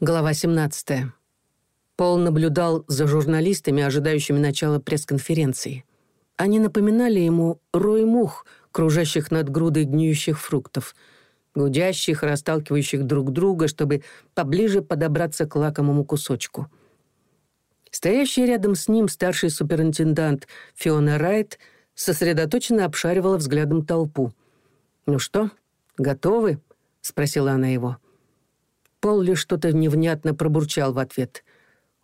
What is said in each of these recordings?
Глава 17. Пол наблюдал за журналистами, ожидающими начала пресс-конференции. Они напоминали ему рой мух, кружащих над грудой гниющих фруктов, гудящих, расталкивающих друг друга, чтобы поближе подобраться к лакомому кусочку. Стоящий рядом с ним старший суперинтендант Фиона Райт сосредоточенно обшаривала взглядом толпу. «Ну что, готовы?» — спросила она его. — Пол лишь что-то невнятно пробурчал в ответ.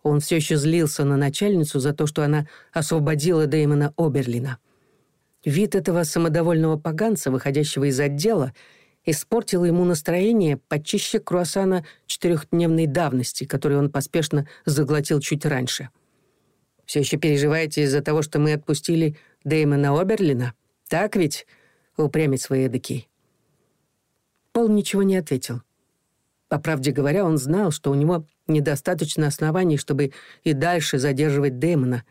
Он все еще злился на начальницу за то, что она освободила Дэймона Оберлина. Вид этого самодовольного поганца, выходящего из отдела, испортил ему настроение почище круассана четырехдневной давности, который он поспешно заглотил чуть раньше. «Все еще переживаете из-за того, что мы отпустили Дэймона Оберлина? Так ведь?» — упрямец свои эдакий. Пол ничего не ответил. По правде говоря, он знал, что у него недостаточно оснований, чтобы и дальше задерживать Дэймона.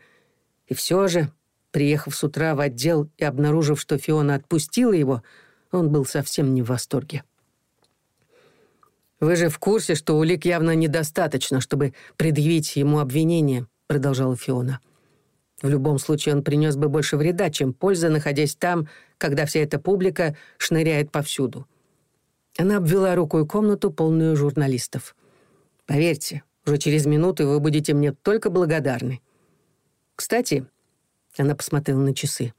И все же, приехав с утра в отдел и обнаружив, что Фиона отпустила его, он был совсем не в восторге. «Вы же в курсе, что улик явно недостаточно, чтобы предъявить ему обвинение», продолжала Фиона. «В любом случае он принес бы больше вреда, чем пользы, находясь там, когда вся Она обвела рукой комнату, полную журналистов. «Поверьте, уже через минуту вы будете мне только благодарны. Кстати...» Она посмотрела на часы.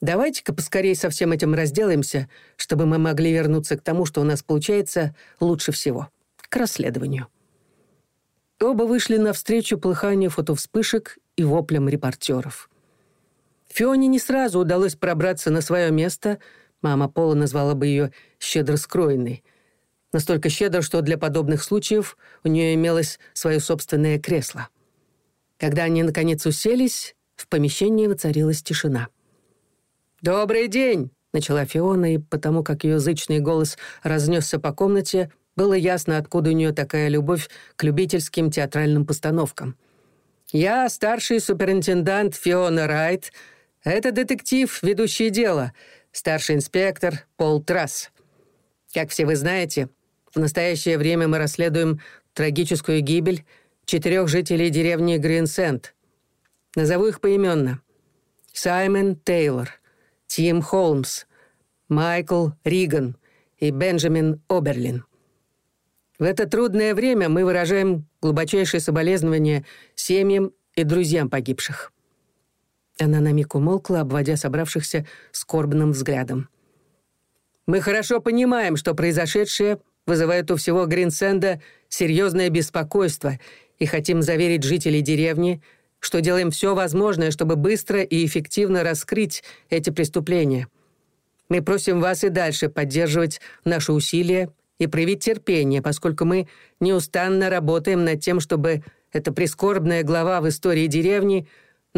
«Давайте-ка поскорее со всем этим разделаемся, чтобы мы могли вернуться к тому, что у нас получается лучше всего. К расследованию». Оба вышли навстречу плыханию фотовспышек и воплям репортеров. Фионе не сразу удалось пробраться на свое место — Мама Пола назвала бы ее щедро скроенной. Настолько щедро, что для подобных случаев у нее имелось свое собственное кресло. Когда они, наконец, уселись, в помещении воцарилась тишина. «Добрый день!» — начала Фиона, и потому как ее зычный голос разнесся по комнате, было ясно, откуда у нее такая любовь к любительским театральным постановкам. «Я старший суперинтендант Фиона Райт. Это детектив, ведущий дело старший инспектор Пол Трасс. Как все вы знаете, в настоящее время мы расследуем трагическую гибель четырех жителей деревни Гринсент. Назову их поименно. Саймон Тейлор, Тим Холмс, Майкл Риган и Бенджамин Оберлин. В это трудное время мы выражаем глубочайшие соболезнования семьям и друзьям погибших. Она на миг умолкла, обводя собравшихся скорбным взглядом. «Мы хорошо понимаем, что произошедшее вызывает у всего Гринсенда серьезное беспокойство и хотим заверить жителей деревни, что делаем все возможное, чтобы быстро и эффективно раскрыть эти преступления. Мы просим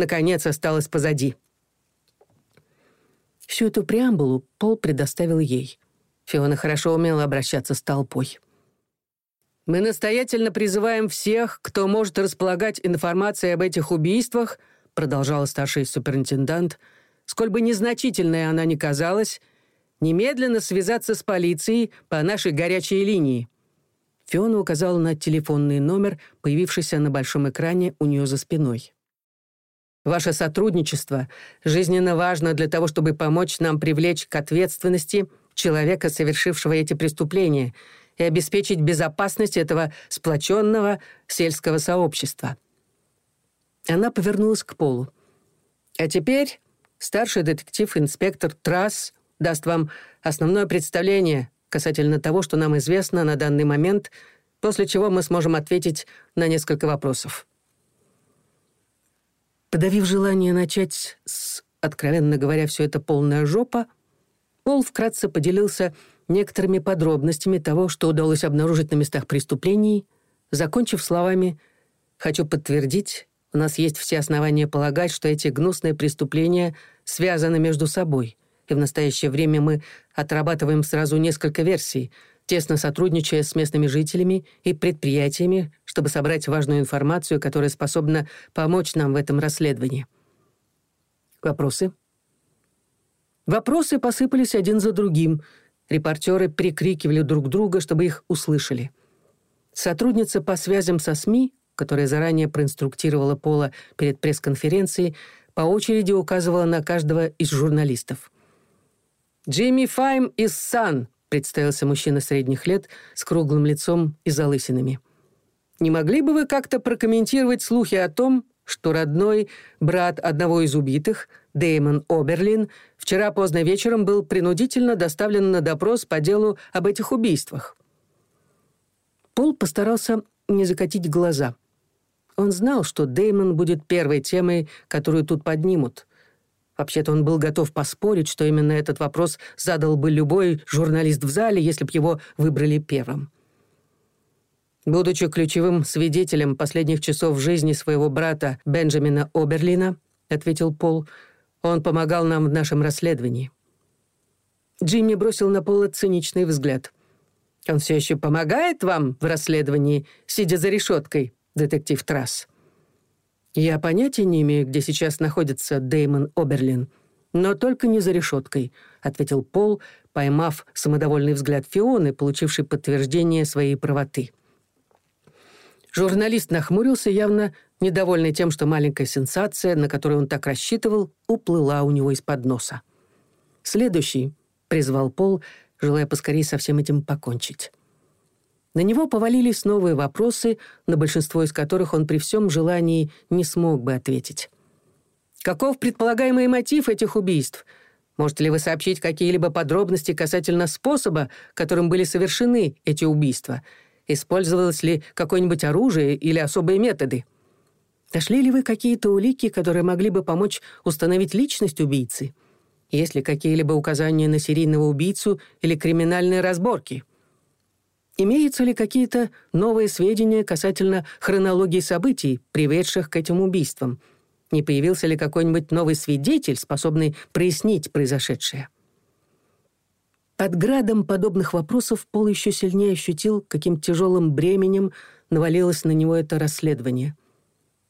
наконец осталась позади. Всю эту преамбулу Пол предоставил ей. Фиона хорошо умела обращаться с толпой. «Мы настоятельно призываем всех, кто может располагать информацией об этих убийствах», продолжала старший суперинтендант, «сколь бы незначительной она ни казалась, немедленно связаться с полицией по нашей горячей линии». Фиона указала на телефонный номер, появившийся на большом экране у нее за спиной. Ваше сотрудничество жизненно важно для того, чтобы помочь нам привлечь к ответственности человека, совершившего эти преступления, и обеспечить безопасность этого сплоченного сельского сообщества». Она повернулась к Полу. «А теперь старший детектив-инспектор Трасс даст вам основное представление касательно того, что нам известно на данный момент, после чего мы сможем ответить на несколько вопросов». Подавив желание начать с, откровенно говоря, все это полная жопа, Пол вкратце поделился некоторыми подробностями того, что удалось обнаружить на местах преступлений, закончив словами «Хочу подтвердить, у нас есть все основания полагать, что эти гнусные преступления связаны между собой, и в настоящее время мы отрабатываем сразу несколько версий, тесно сотрудничая с местными жителями и предприятиями, чтобы собрать важную информацию, которая способна помочь нам в этом расследовании. Вопросы? Вопросы посыпались один за другим. Репортеры прикрикивали друг друга, чтобы их услышали. Сотрудница по связям со СМИ, которая заранее проинструктировала Пола перед пресс-конференцией, по очереди указывала на каждого из журналистов. «Джимми Файм из Сан!» представился мужчина средних лет с круглым лицом и залысинами. «Не могли бы вы как-то прокомментировать слухи о том, что родной брат одного из убитых, Дэймон Оберлин, вчера поздно вечером был принудительно доставлен на допрос по делу об этих убийствах?» Пол постарался не закатить глаза. Он знал, что Дэймон будет первой темой, которую тут поднимут. Вообще-то он был готов поспорить, что именно этот вопрос задал бы любой журналист в зале, если бы его выбрали первым. Будучи ключевым свидетелем последних часов жизни своего брата Бенджамина Оберлина, ответил Пол, он помогал нам в нашем расследовании. Джимми бросил на Пола циничный взгляд. «Он все еще помогает вам в расследовании, сидя за решеткой, детектив Трасс?» «Я понятия не имею, где сейчас находится Деймон Оберлин, но только не за решеткой», — ответил Пол, поймав самодовольный взгляд Фионы, получивший подтверждение своей правоты. Журналист нахмурился, явно недовольный тем, что маленькая сенсация, на которую он так рассчитывал, уплыла у него из-под носа. «Следующий», — призвал Пол, желая поскорее со всем этим покончить. На него повалились новые вопросы, на большинство из которых он при всем желании не смог бы ответить. «Каков предполагаемый мотив этих убийств? Можете ли вы сообщить какие-либо подробности касательно способа, которым были совершены эти убийства? Использовалось ли какое-нибудь оружие или особые методы? Нашли ли вы какие-то улики, которые могли бы помочь установить личность убийцы? Есть ли какие-либо указания на серийного убийцу или криминальные разборки?» имеются ли какие-то новые сведения касательно хронологии событий, приведших к этим убийствам? Не появился ли какой-нибудь новый свидетель, способный прояснить произошедшее? Под градом подобных вопросов Пол еще сильнее ощутил, каким тяжелым бременем навалилось на него это расследование.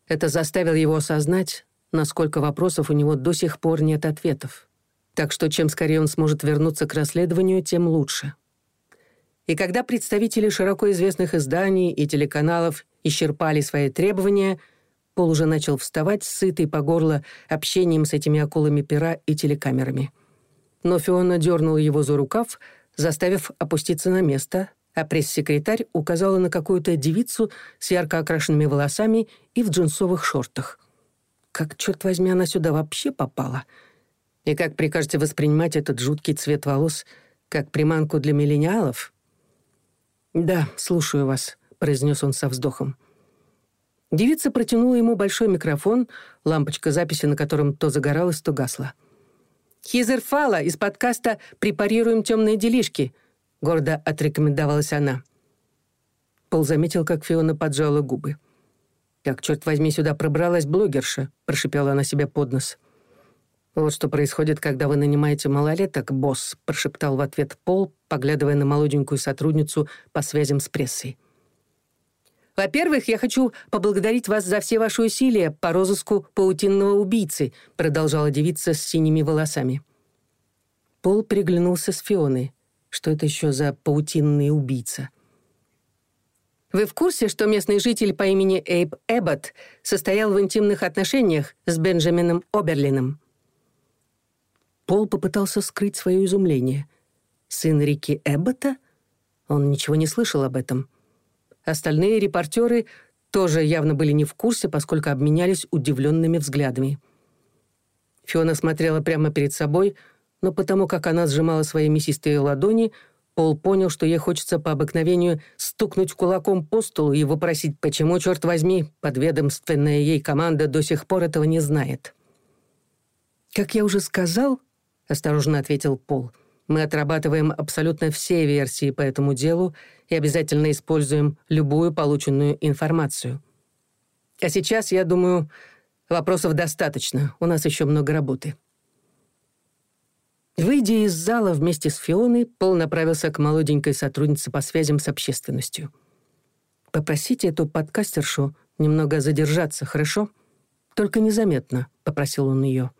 Это заставило его осознать, насколько вопросов у него до сих пор нет ответов. Так что чем скорее он сможет вернуться к расследованию, тем лучше и когда представители широко известных изданий и телеканалов исчерпали свои требования, Пол уже начал вставать, сытый по горло, общением с этими акулами пера и телекамерами. Но Фиона дернула его за рукав, заставив опуститься на место, а пресс-секретарь указала на какую-то девицу с ярко окрашенными волосами и в джинсовых шортах. Как, черт возьми, она сюда вообще попала? И как прикажете воспринимать этот жуткий цвет волос как приманку для миллениалов? Да, слушаю вас, произнес он со вздохом. Девица протянула ему большой микрофон, лампочка записи на котором то загоралась, то гасла. «Хизер Фала из подкаста «Препарируем темные делишки», — гордо отрекомендовалась она. Пол заметил, как Фиона поджала губы. «Как, черт возьми, сюда пробралась блогерша», — прошипела она себе под нос. «Хизер вот что происходит, когда вы нанимаете малолеток, босс, прошептал в ответ Пол, поглядывая на молоденькую сотрудницу по связям с прессой. «Во-первых, я хочу поблагодарить вас за все ваши усилия по розыску паутинного убийцы», продолжала девица с синими волосами. Пол приглянулся с Фионой. Что это еще за паутинный убийца? Вы в курсе, что местный житель по имени Эйб Эбботт состоял в интимных отношениях с Бенджамином Оберлином? Пол попытался скрыть свое изумление. Сын Рики Эббота? Он ничего не слышал об этом. Остальные репортеры тоже явно были не в курсе, поскольку обменялись удивленными взглядами. Фиона смотрела прямо перед собой, но потому как она сжимала свои мясистые ладони, Пол понял, что ей хочется по обыкновению стукнуть кулаком по столу и вопросить, почему, черт возьми, подведомственная ей команда до сих пор этого не знает. «Как я уже сказал», осторожно ответил Пол. «Мы отрабатываем абсолютно все версии по этому делу и обязательно используем любую полученную информацию. А сейчас, я думаю, вопросов достаточно, у нас еще много работы». Выйдя из зала вместе с Фионой, Пол направился к молоденькой сотруднице по связям с общественностью. «Попросите эту подкастершу немного задержаться, хорошо? Только незаметно», — попросил он ее.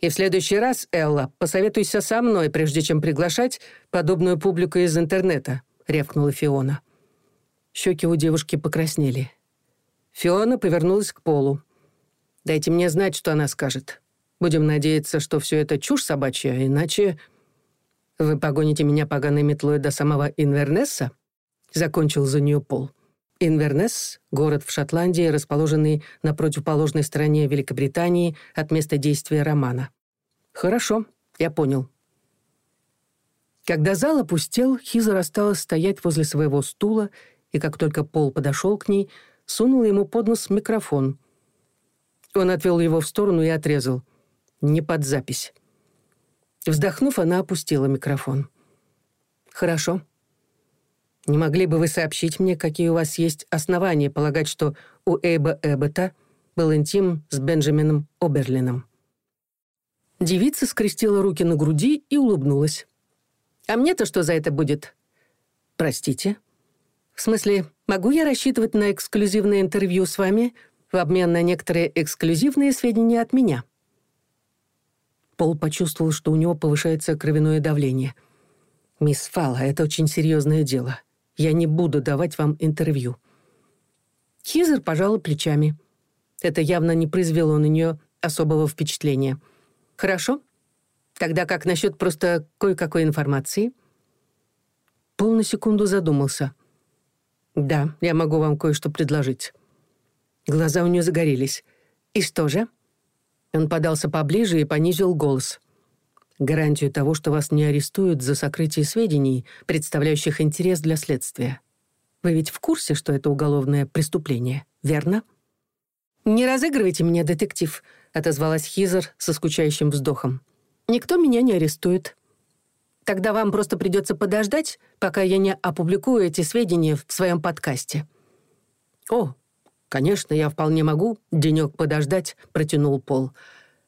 И в следующий раз, Элла, посоветуйся со мной, прежде чем приглашать подобную публику из интернета», — рявкнула Фиона. Щеки у девушки покраснели. Фиона повернулась к полу. «Дайте мне знать, что она скажет. Будем надеяться, что все это чушь собачья, иначе...» «Вы погоните меня поганой метлой до самого Инвернесса?» — закончил за нее Пол. Инвернес, город в Шотландии, расположенный на противоположной стороне Великобритании от места действия романа. «Хорошо, я понял». Когда зал опустел, Хизер осталась стоять возле своего стула, и как только Пол подошел к ней, сунул ему под нос микрофон. Он отвел его в сторону и отрезал. «Не под запись». Вздохнув, она опустила микрофон. «Хорошо», не могли бы вы сообщить мне, какие у вас есть основания полагать, что у Эйба Эббота был интим с Бенджамином Оберлином?» Девица скрестила руки на груди и улыбнулась. «А мне-то что за это будет?» «Простите?» «В смысле, могу я рассчитывать на эксклюзивное интервью с вами в обмен на некоторые эксклюзивные сведения от меня?» Пол почувствовал, что у него повышается кровяное давление. «Мисс Фала, это очень серьезное дело. Я не буду давать вам интервью». Хизер пожала плечами. Это явно не произвело на нее особого впечатления. «Хорошо. Тогда как насчет просто кое-какой информации?» Пол на секунду задумался. «Да, я могу вам кое-что предложить». Глаза у нее загорелись. «И что гарантию того, что вас не арестуют за сокрытие сведений, представляющих интерес для следствия. Вы ведь в курсе, что это уголовное преступление, верно? «Не разыгрывайте меня, детектив», — отозвалась Хизер со скучающим вздохом. «Никто меня не арестует. Тогда вам просто придется подождать, пока я не опубликую эти сведения в своем подкасте». «О, конечно, я вполне могу денек подождать», — протянул Пол. «Пол».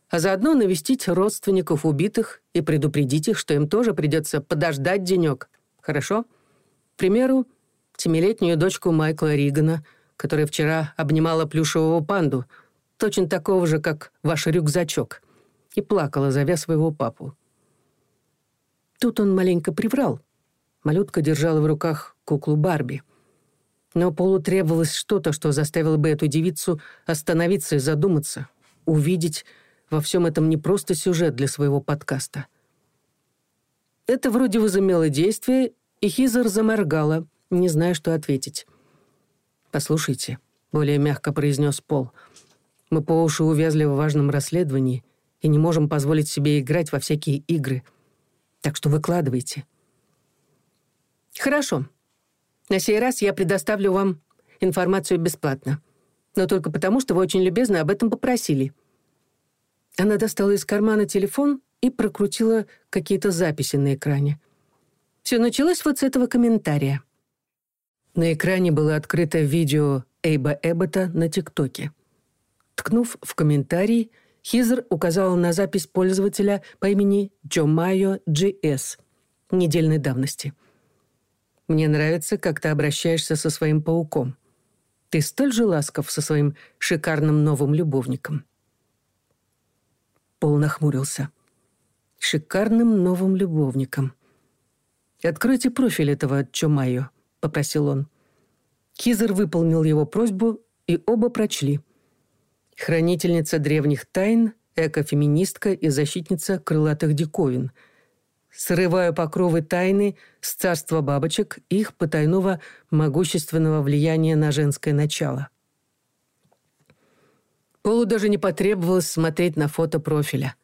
а заодно навестить родственников убитых и предупредить их, что им тоже придется подождать денек. Хорошо? К примеру, семилетнюю дочку Майкла Ригана, которая вчера обнимала плюшевого панду, точно такого же, как ваш рюкзачок, и плакала, зовя своего папу. Тут он маленько приврал. Малютка держала в руках куклу Барби. Но Полу требовалось что-то, что заставило бы эту девицу остановиться и задуматься, увидеть, во всем этом не просто сюжет для своего подкаста. Это вроде возымело действие, и Хизер заморгала, не зная, что ответить. «Послушайте», — более мягко произнес Пол, «мы по уши увязли в важном расследовании и не можем позволить себе играть во всякие игры. Так что выкладывайте». «Хорошо. На сей раз я предоставлю вам информацию бесплатно. Но только потому, что вы очень любезно об этом попросили», она достала из кармана телефон и прокрутила какие-то записи на экране. Все началось вот с этого комментария. На экране было открыто видео Эйба Эббота на ТикТоке. Ткнув в комментарий, Хизер указала на запись пользователя по имени Джомайо GS недельной давности. «Мне нравится, как ты обращаешься со своим пауком. Ты столь же ласков со своим шикарным новым любовником». Пол нахмурился. «Шикарным новым любовником». «Откройте профиль этого Чомайо», — попросил он. Кизер выполнил его просьбу, и оба прочли. «Хранительница древних тайн, экофеминистка и защитница крылатых диковин. Срываю покровы тайны с царства бабочек и их потайного могущественного влияния на женское начало». Полу Полу даже не потребовалось смотреть на фото профиля.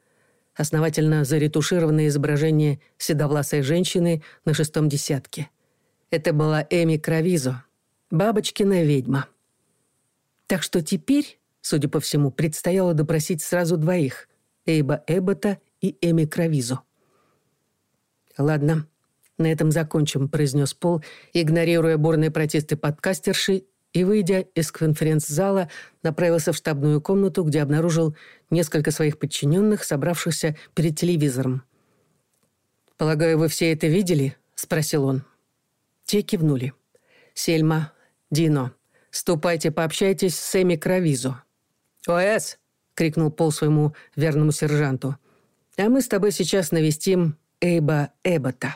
Основательно заретушированное изображение седовласой женщины на шестом десятке. Это была Эми Кровизо, бабочкина ведьма. Так что теперь, судя по всему, предстояло допросить сразу двоих — Эйба Эббота и Эми Кровизо. «Ладно, на этом закончим», — произнес Пол, игнорируя бурные протесты подкастерши и, выйдя из конференц-зала, направился в штабную комнату, где обнаружил несколько своих подчиненных, собравшихся перед телевизором. «Полагаю, вы все это видели?» — спросил он. Те кивнули. «Сельма, Дино, ступайте пообщайтесь с Эми Кравизо». «ОС!» — крикнул Пол своему верному сержанту. «А мы с тобой сейчас навестим Эйба Эббота».